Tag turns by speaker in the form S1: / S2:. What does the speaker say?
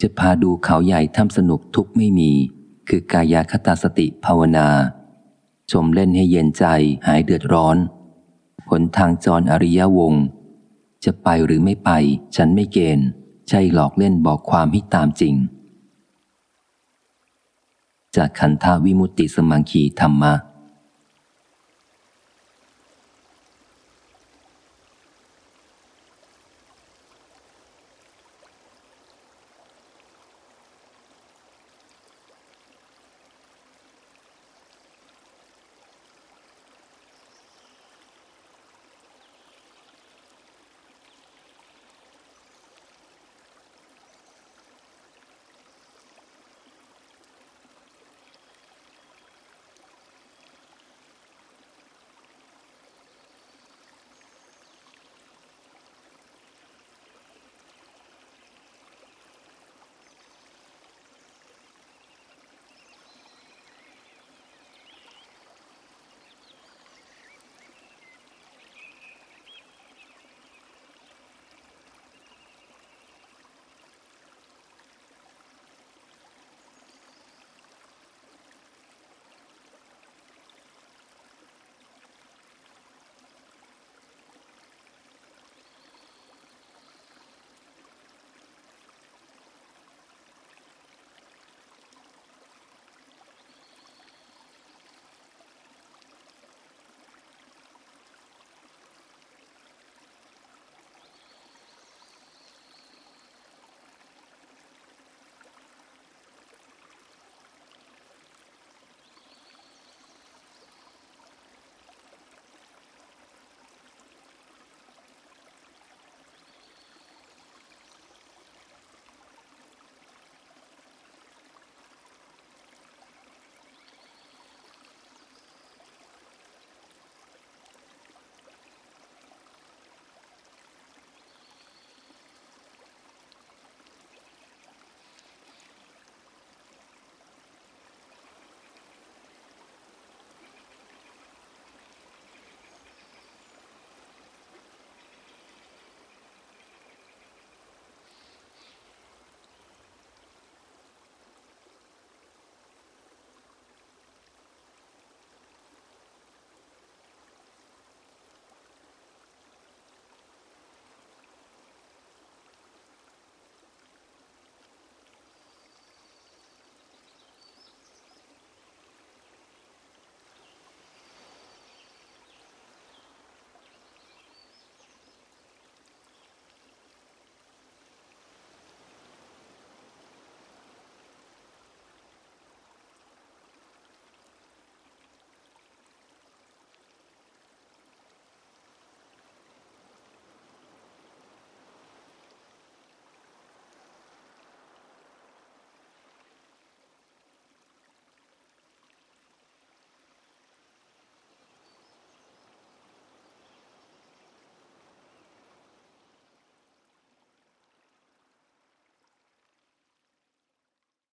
S1: จะพาดูเขาใหญ่ทำสนุกทุกไม่มี คือกายาคตาสติภาวนา ชมเล่นให้เย็นใจหายเดือดร้อนผลทางจรอริยวง จะไปหรือไม่ไป ฉันไม่เกณฑ์ ใช่หลอกเล่นบอกความให้ตามจริง จากขันธาวิมุตติสมังคีธรรมะ